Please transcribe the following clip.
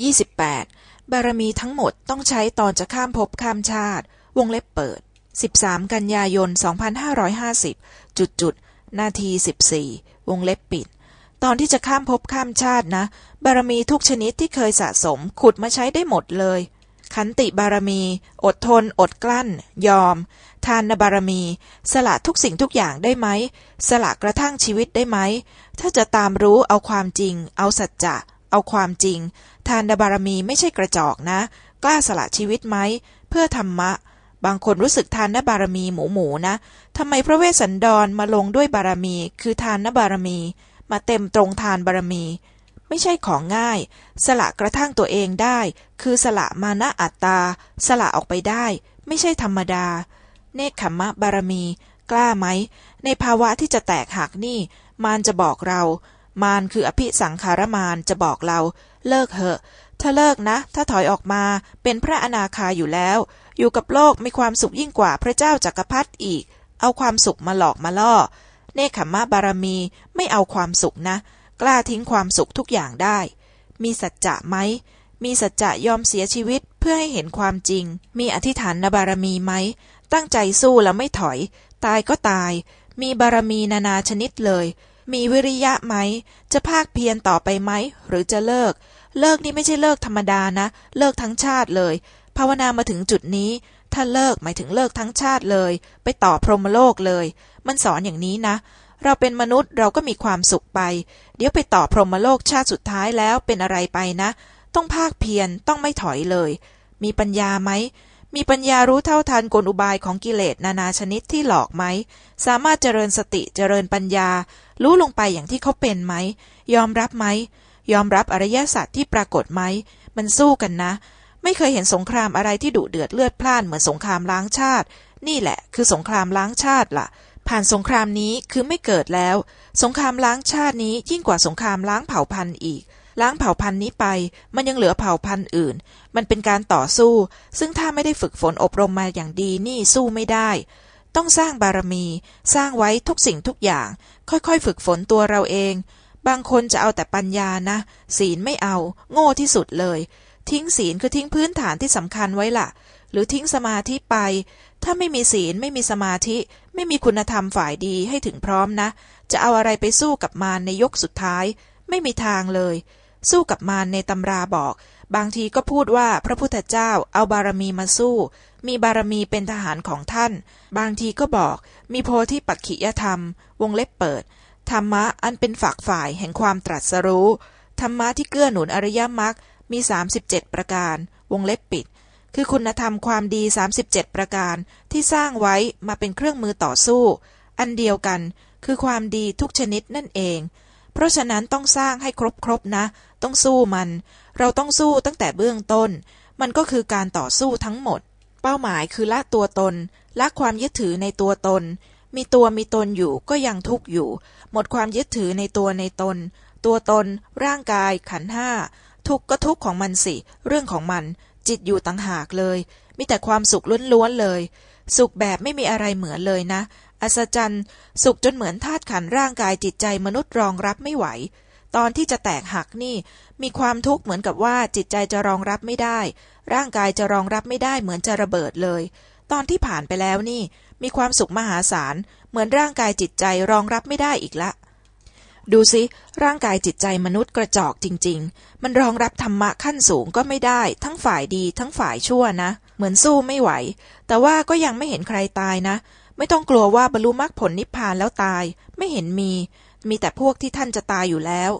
28บารมีทั้งหมดต้องใช้ตอนจะข้ามภพข้ามชาติ วงเล็บเปิด13กันยายน2550จุดจุดนาที14วงเล็บปิด ตอนที่จะข้ามภพข้ามชาตินะ บารมีทุกชนิดที่เคยสะสมขุดมาใช้ได้หมดเลย ขันติบารมี อดทน อดกลั้น ยอม ทานบารมี สละทุกสิ่งทุกอย่างได้ไหม สละกระทั่งชีวิตได้ไหม ถ้าจะตามรู้เอาความจริง เอาสัจจะเอาความจริง ทานบารมีไม่ใช่กระจอกนะ กล้าสละชีวิตไหม เพื่อธรรมะ บางคนรู้สึกทานนบารมีหมูหมูนะทำไมพระเวสสันดรมาลงด้วยบารมี คือทานนบารมี มาเต็มตรงทานบารมี ไม่ใช่ของง่าย สละกระทั่งตัวเองได้ คือสละมานะอัตตา สละออกไปได้ ไม่ใช่ธรรมดา เนคขมมะบารมี กล้าไหม ในภาวะที่จะแตกหักนี่ มารจะบอกเรา มารคืออภิสังขารมารจะบอกเรา เลิกเหอะ ถ้าเลิกนะ ถ้าถอยออกมาเป็นพระอนาคาอยู่แล้ว อยู่กับโลกมีความสุขยิ่งกว่าพระเจ้าจักรพรรดิอีก เอาความสุขมาหลอกมาล่อ เนคขมะบารมีไม่เอาความสุขนะ กล้าทิ้งความสุขทุกอย่างได้ มีสัจจะไหม มีสัจจะยอมเสียชีวิตเพื่อให้เห็นความจริง มีอธิษฐานนบารมีไหม ตั้งใจสู้แล้วไม่ถอย ตายก็ตาย มีบารมีนานาชนิดเลย มีวิริยะไหม จะภาคเพียรต่อไปไหม หรือจะเลิก เลิกนี่ไม่ใช่เลิกธรรมดานะ เลิกทั้งชาติเลย ภาวนามาถึงจุดนี้ ถ้าเลิกหมายถึงเลิกทั้งชาติเลย ไปต่อพรหมโลกเลย มันสอนอย่างนี้นะ เราเป็นมนุษย์เราก็มีความสุขไป เดี๋ยวไปต่อพรหมโลกชาติสุดท้ายแล้วเป็นอะไรไปนะ ต้องภาคเพียร ต้องไม่ถอยเลย มีปัญญาไหมมีปัญญารู้เท่าทันกลอุบายของกิเลสนานาชนิดที่หลอกไหม สามารถเจริญสติเจริญปัญญา รู้ลงไปอย่างที่เขาเป็นไหม ยอมรับไหม ยอมรับอริยสัจที่ปรากฏไหม มันสู้กันนะ ไม่เคยเห็นสงครามอะไรที่ดุเดือดเลือดพล่านเหมือนสงครามล้างชาติ นี่แหละ คือสงครามล้างชาติล่ะ ผ่านสงครามนี้คือไม่เกิดแล้ว สงครามล้างชาตินี้ยิ่งกว่าสงครามล้างเผ่าพันธุ์อีกล้างเผ่าพันธุ์นี้ไป มันยังเหลือเผ่าพันธุ์อื่น มันเป็นการต่อสู้ ซึ่งถ้าไม่ได้ฝึกฝนอบรมมาอย่างดีนี่สู้ไม่ได้ ต้องสร้างบารมี สร้างไว้ทุกสิ่งทุกอย่าง ค่อยๆ ฝึกฝนตัวเราเอง บางคนจะเอาแต่ปัญญานะ ศีลไม่เอา โง่ที่สุดเลย ทิ้งศีลคือทิ้งพื้นฐานที่สำคัญไว้ล่ะ หรือทิ้งสมาธิไป ถ้าไม่มีศีลไม่มีสมาธิ ไม่มีคุณธรรมฝ่ายดีให้ถึงพร้อมนะ จะเอาอะไรไปสู้กับมารในยกสุดท้าย ไม่มีทางเลย สู้กับมารในตำราบอก บางทีก็พูดว่าพระพุทธเจ้าเอาบารมีมาสู้ มีบารมีเป็นทหารของท่าน บางทีก็บอกมีโพธิปักขิยธรรม วงเล็บเปิด ธรรมะอันเป็นฝักฝ่ายแห่งความตรัสรู้ ธรรมะที่เกื้อหนุนอริยมรรคมี 37 ประการ วงเล็บปิด คือคุณธรรมความดี 37 ประการที่สร้างไว้มาเป็นเครื่องมือต่อสู้ อันเดียวกันคือความดีทุกชนิดนั่นเอง เพราะฉะนั้นต้องสร้างให้ครบๆนะ ต้องสู้มัน เราต้องสู้ตั้งแต่เบื้องต้น มันก็คือการต่อสู้ทั้งหมด เป้าหมายคือละตัวตน ละความยึดถือในตัวตน มีตัวมีตนอยู่ก็ยังทุกข์อยู่ หมดความยึดถือในตัวในตน ตัวตน ร่างกาย ขันห้า ทุกข์ก็ทุกข์ของมันสิ เรื่องของมัน จิตอยู่ต่างหากเลย มีแต่ความสุขล้วนๆเลย สุขแบบไม่มีอะไรเหมือนเลยนะ อัศจรรย์ สุขจนเหมือนธาตุขันร่างกายจิตใจมนุษย์รองรับไม่ไหว ตอนที่จะแตกหักนี่ มีความทุกข์เหมือนกับว่าจิตใจจะรองรับไม่ได้ ร่างกายจะรองรับไม่ได้เหมือนจะระเบิดเลย ตอนที่ผ่านไปแล้วนี่ มีความสุขมหาศาล เหมือนร่างกายจิตใจรองรับไม่ได้อีกละ ดูสิ ร่างกายจิตใจมนุษย์กระจอกจริง ๆ มันรองรับธรรมะขั้นสูงก็ไม่ได้ ทั้งฝ่ายดีทั้งฝ่ายชั่วนะ เหมือนสู้ไม่ไหว แต่ว่าก็ยังไม่เห็นใครตายนะ ไม่ต้องกลัวว่าบรรลุมรรคผลนิพพานแล้วตาย ไม่เห็นมี มีแต่พวกที่ท่านจะตายอยู่แล้ว